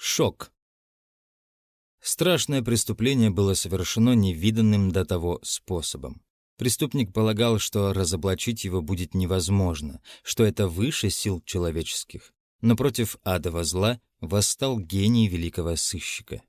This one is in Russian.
Шок. Страшное преступление было совершено невиданным до того способом. Преступник полагал, что разоблачить его будет невозможно, что это выше сил человеческих. Но против адова зла восстал гений великого сыщика.